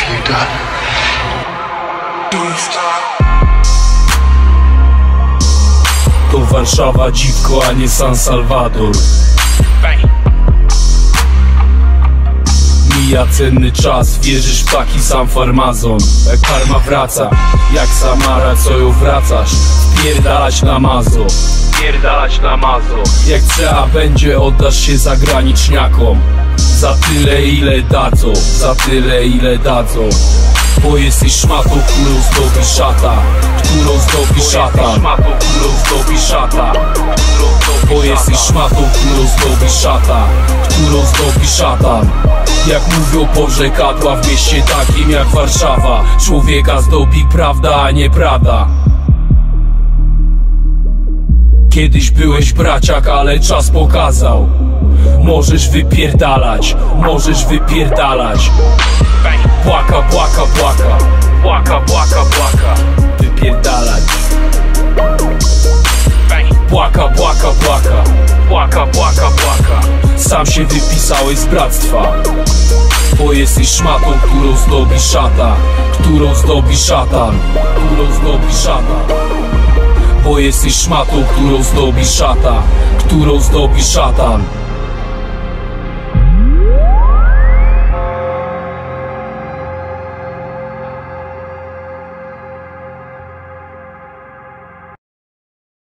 done. To Warszawa dziwko, a nie San Salvador. Mija cenny czas, wierzysz w taki sam farmazon. Jak karma wraca, jak Samara, co ją wracasz? Wpierdalać na mazo, wpierdalać na mazo. Jak trzeba będzie, oddasz się zagraniczniakom Za tyle ile dadzą, za tyle ile dadzą. Bo jesteś szmatą, którą zdobi szata Którą zdobi szata. Szata Bo jesteś szmatą, którą zdobi szata Którą zdobi szatan Jak mówią porzekadła w mieście takim jak Warszawa Człowieka zdobi prawda, a nie prada Kiedyś byłeś braciak, ale czas pokazał. Możesz wypierdalać, możesz wypierdalać. Płaka, płaka, płaka Płaka, płaka, płaka Wypierdalać. Płaka, płaka, płaka Płaka, płaka, płaka Sam się wypisałeś z bractwa. Bo jesteś szmatą, którą zdobi szata Którą zdobi szatan. Którą zdobi szatan Bo jesteś szmatą, którą zdobi szata Którą zdobi szatan